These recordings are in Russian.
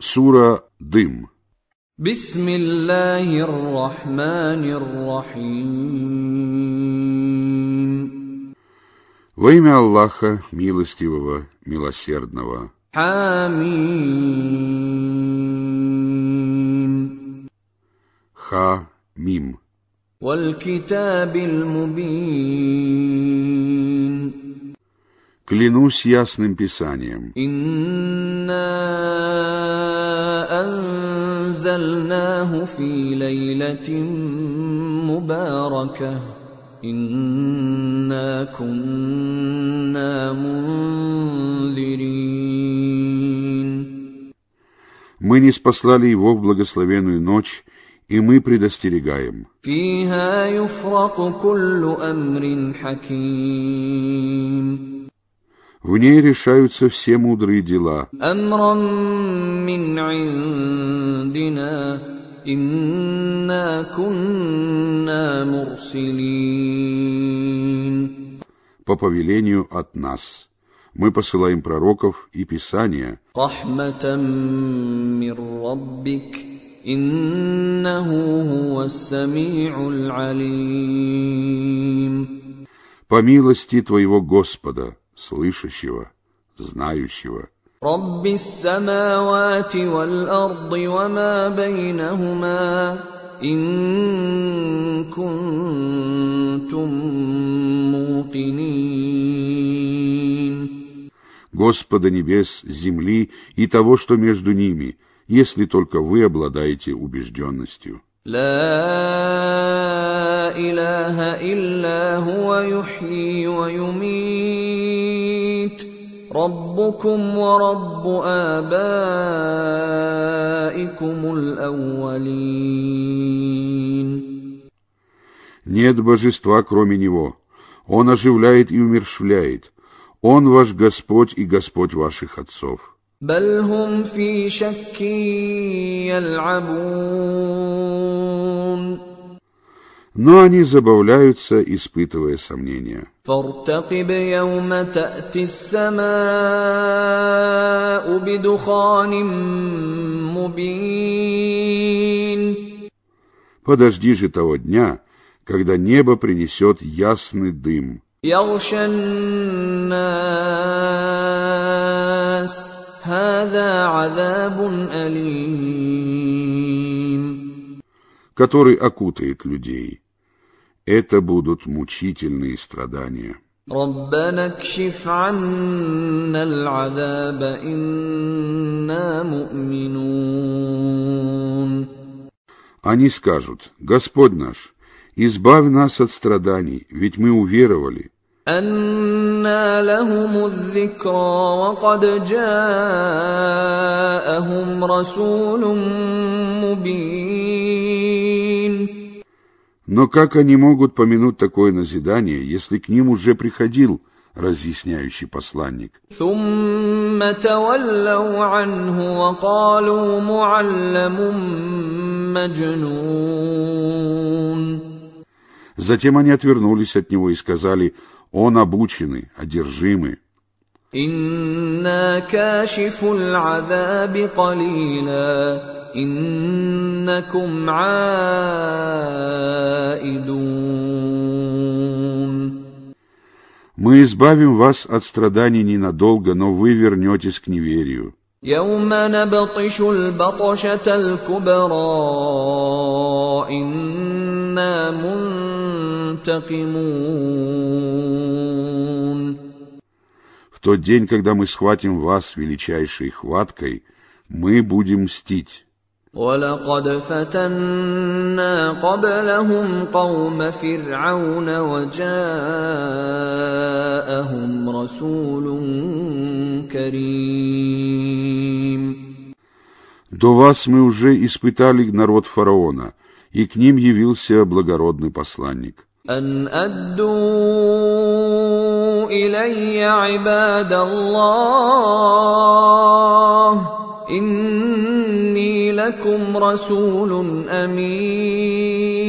Сура «Дым». Бисмиллахир-Рахманир-Рахим. Во имя Аллаха, милостивого, милосердного. Амин. Ха-Мим. Клянусь ясным писанием. Инна أنزلناه في ليلة مباركة إنا كنا منذرين Мы не спаслали его в благословенную ночь, и мы предостерегаем. فيها يفرق كل أمر حكيم в ней решаются все мудрые дела. По повелению от нас. Мы посылаем пророков и Писания. По милости Твоего Господа, слышащего, знающего. رب السماوات والارض وما بينهما ان كنتم موقنين Господа небес, земли и того, что между ними, если только вы обладаете убежденностью. لا اله الا هو يحيي ويميت ربكم ورب ابائكم الاولين Нет божества, кроме Него. Он оживляет и умершвляет. Он ваш Господь и Господь ваших отцов. بل هم في شك يلعبون но они забавляются, испытывая сомнения. Подожди же того дня, когда небо принесет ясный дым. который окутает людей. Это будут мучительные страдания. ربنا اكشف عنا العذاب انا مؤمنون Они скажут, Господь наш, избавь нас от страданий, ведь мы уверовали. أنى لهم الذكرى وقد جاءهم رسول مبين но как они могут помянуть такое назидание, если к ним уже приходил разъясняющий посланник? Затем они отвернулись от него и сказали, «Он обученный, одержимый». «Инна кашифу العذاب قليلا إنكم عائدون Мы избавим вас от страданий ненадолго, но вы вернетесь к неверию. يوم نبطش البطشة الكبرى إنا منتقمون В тот день, когда мы схватим вас величайшей хваткой, мы будем мстить. ولقد فتنا قبلهم قوم فرعون وجاءهم رسول كريم До вас мы уже испытали народ фараона, и к ним явился благородный посланник. أن أدوا إلي عباد الله إني لكم رسول أمين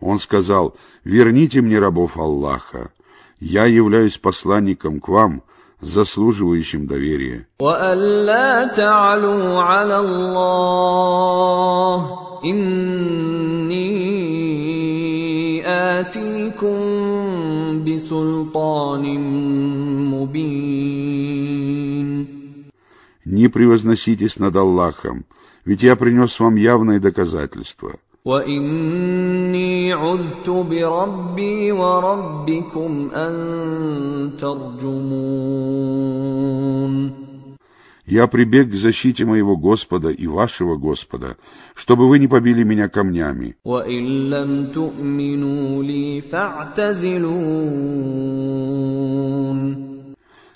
Он сказал, верните мне рабов Аллаха. Я являюсь посланником к вам, заслуживающим доверия. وألا تعلوا على الله إني آتيكم بسلطان مبين Не превозноситесь над Аллахом, ведь я принес вам явное доказательство. واني عذت بربي وربكم ان ترجمون Я прибег к защите моего Господа и вашего Господа, чтобы вы не побили меня камнями. وان لم تؤمنوا لي فاعتزلون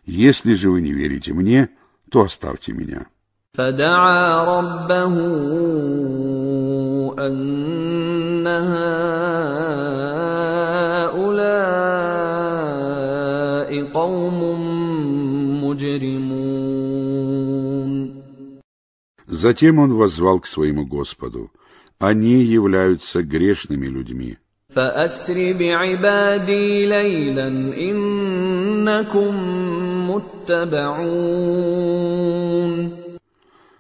Если же вы не верите мне, то оставьте меня. فدعا ربه ان هؤلاء قوم مجرمون Затем он воззвал к своему Господу. Они являются грешными людьми. فاسر بعبادي ليلا انكم متبعون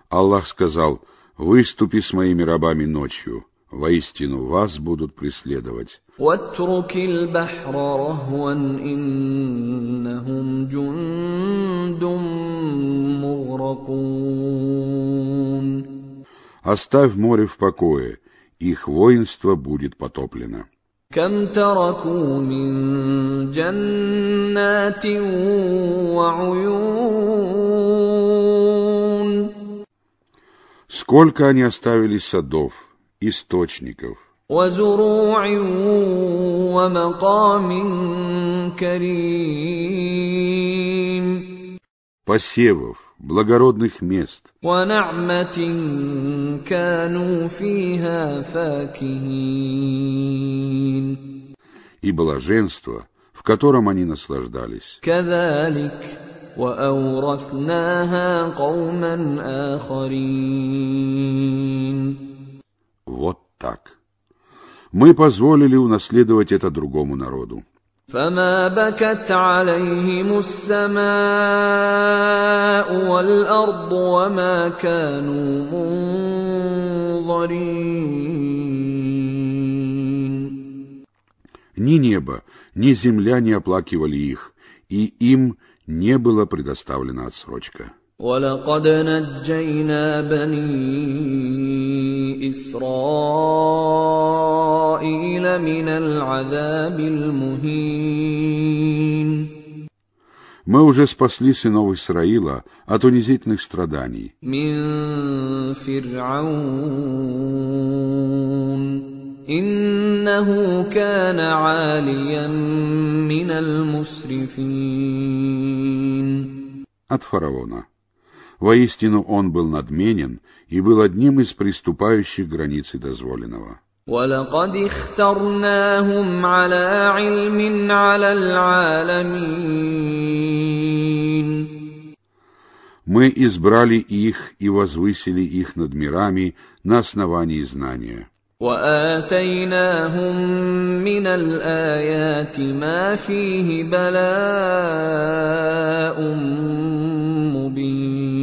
Аллах сказал, «Выступи с моими рабами ночью, воистину вас будут преследовать». Оставь море в покое, их воинство будет потоплено. كم تركوا من جنات وعيون Сколько они оставили садов, источников, وزروع ومقام كريم посевов, благородных мест, ونعمه كانوا فيها فاكهين и блаженства, в котором они наслаждались. كذلك واورثناها قوما اخرين Вот так. Мы позволили унаследовать это другому народу. فما بكت عليهم السماء والارض وما كانوا منظرين Ни небо, ни земля не оплакивали их, и им не была предоставлена отсрочка. ولقد نجينا بني اسرائيل من العذاب المهين Мы уже спасли сынов Исраила от унизительных страданий, من فرعون انه كان عاليا من المسرفين от фараона. Воистину он был надменен и был одним из приступающих границы дозволенного. ولقد اخترناهم على علم على العالمين Мы избрали их и возвысили их над мирами на основании знания. واتيناهم من الايات ما فيه بلاء مبين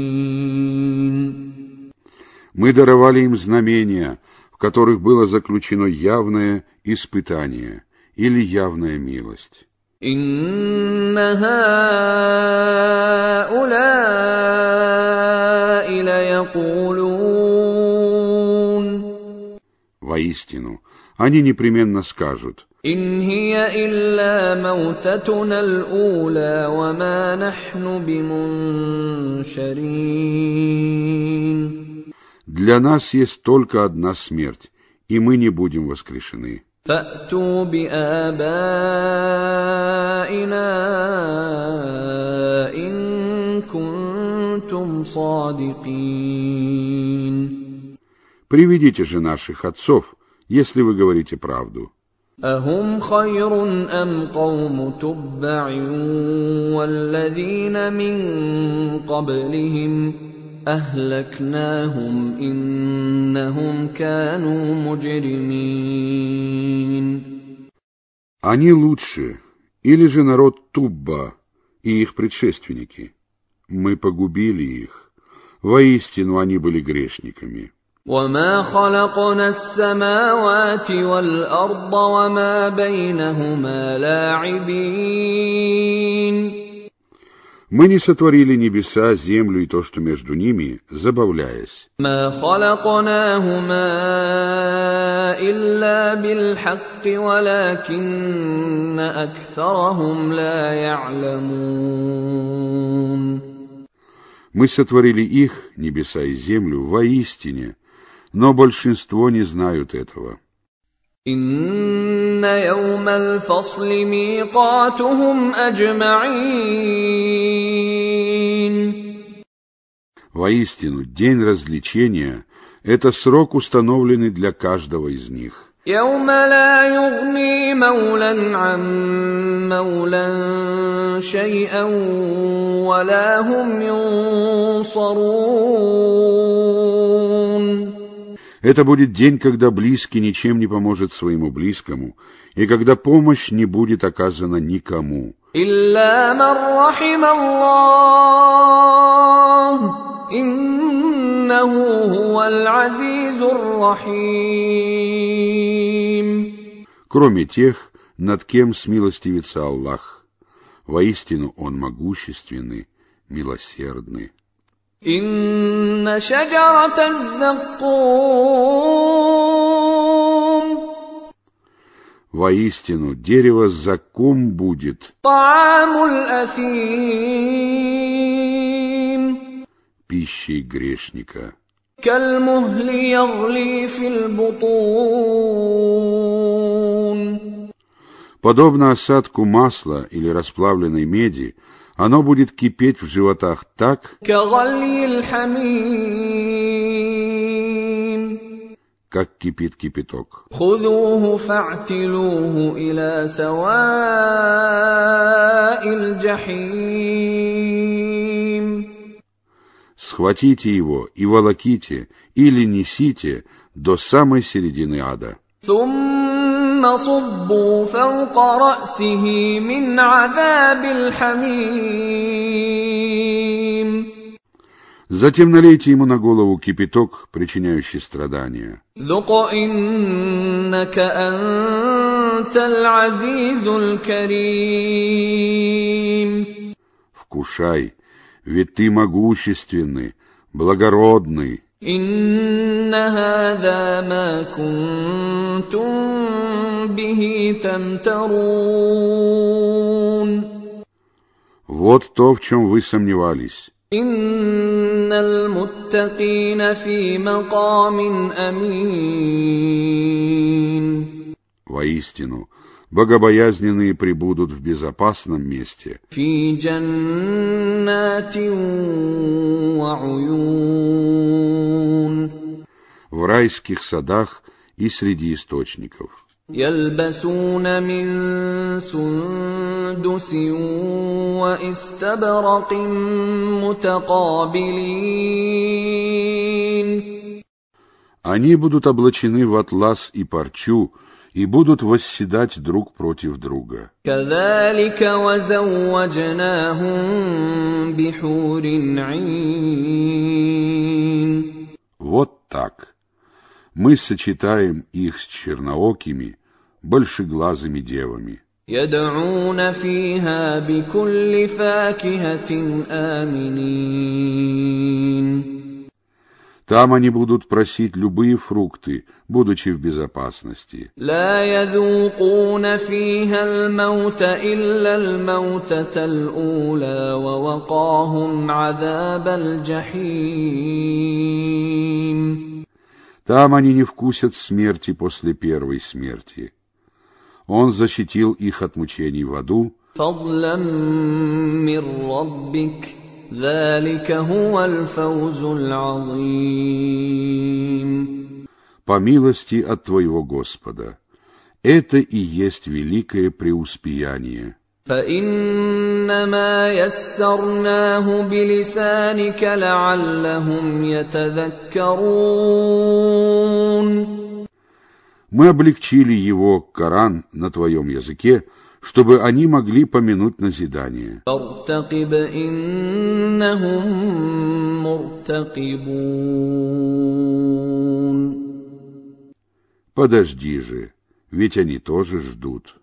Мы даровали им знамения, в которых было заключено явное испытание или явная милость. ان هؤلاء ليقولون Воистину, они непременно скажут, ان هي الا موتتنا الاولى وما نحن بمنشرين «Для нас есть только одна смерть, и мы не будем воскрешены». فاتوا بابائنا ان كنتم صادقين Приведите же наших отцов, если вы говорите правду. اهم خير ام قوم تبع والذين من قبلهم اهلكناهم انهم كانوا مجرمين Они лучше, или же народ Тубба, и их предшественники. Мы погубили их. Воистину они были грешниками. وما خلقنا السماوات والارض وما بينهما لاعبين Мы не сотворили небеса, землю и то, что между ними, забавляясь. ما خلقناهما الا بالحق ولكن اكثرهم لا يعلمون Мы сотворили их, небеса и землю, воистине, но большинство не знают этого. ان يوم الفصل ميقاتهم اجمعين Воистину, день развлечения — это срок, установленный для каждого из них. يوم لا يغني مولا عن مولا شيئا ولا هم ينصرون это будет день, когда близкий ничем не поможет своему близкому, и когда помощь не будет оказана никому. Кроме тех, над кем смилостивится Аллах. Воистину Он могущественный, милосердный. ان شجره الزقوم Воистину дерево закум будет طعام الاثيم пищей грешника. كالمهل يغلي في البطون Подобно осадку масла или расплавленной меди, оно будет кипеть в животах так, как кипит кипяток. Схватите его и волоките, или несите до самой середины ада. ثم صبوا فوق راسه من عذاب الحميم Затем налейте ему на голову кипяток, причиняющий страдания. ذق انك انت العزيز الكريم Вкушай, ведь ты могущественный, благородный. ان هذا ما كنتم به تمترون Вот то, в чем вы сомневались. ان المتقين في مقام امين Воистину, богобоязненные прибудут в безопасном месте, في جنات وعيون в райских садах и среди источников. يلبسون من سندس واستبرق متقابلين Они будут облачены в атлас и парчу и будут восседать друг против друга. كذلك وزوجناهم بحور عين Вот так. Мы сочетаем их с черноокими, большеглазыми девами. يدعون فيها بكل فاكهة آمنين Там они будут просить любые фрукты, будучи в безопасности. لا يذوقون فيها الموت إلا الموتة الأولى ووقاهم عذاب الجحيم Там они не вкусят смерти после первой смерти. Он защитил их от мучений в аду, فضلا من ربك ذلك هو الفوز العظيم по милости от твоего Господа. Это и есть великое преуспеяние. فإنما يسرناه بلسانك لعلهم يتذكرون Мы облегчили его, Коран, на твоем языке, чтобы они могли помянуть назидание. فارتقب إنهم مرتقبون Подожди же, ведь они тоже ждут.